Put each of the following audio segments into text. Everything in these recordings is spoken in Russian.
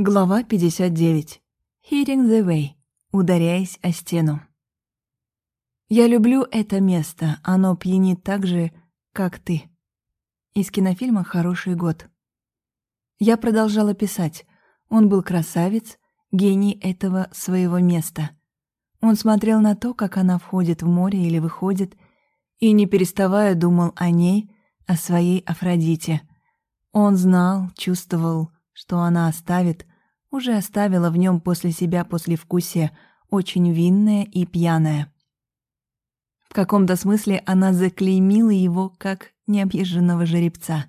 Глава 59. Hitting the way. Ударяясь о стену. Я люблю это место, оно пьянит так же, как ты. Из кинофильма «Хороший год». Я продолжала писать. Он был красавец, гений этого своего места. Он смотрел на то, как она входит в море или выходит, и, не переставая, думал о ней, о своей Афродите. Он знал, чувствовал, что она оставит, уже оставила в нем после себя послевкусие, очень винное и пьяное. В каком-то смысле она заклеймила его как необъезженного жеребца.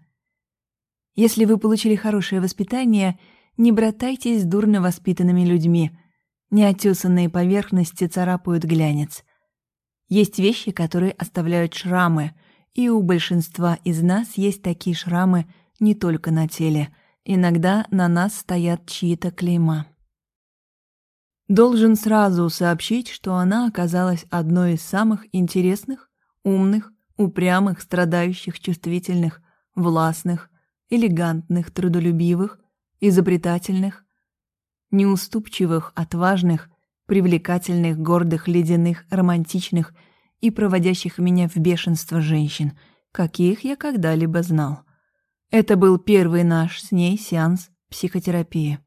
Если вы получили хорошее воспитание, не братайтесь с дурно воспитанными людьми. Неотесанные поверхности царапают глянец. Есть вещи, которые оставляют шрамы, и у большинства из нас есть такие шрамы не только на теле — Иногда на нас стоят чьи-то клейма. Должен сразу сообщить, что она оказалась одной из самых интересных, умных, упрямых, страдающих, чувствительных, властных, элегантных, трудолюбивых, изобретательных, неуступчивых, отважных, привлекательных, гордых, ледяных, романтичных и проводящих меня в бешенство женщин, каких я когда-либо знал. Это был первый наш с ней сеанс психотерапии.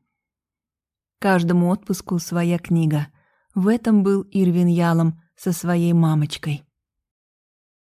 Каждому отпуску своя книга. В этом был Ирвин Ялом со своей мамочкой.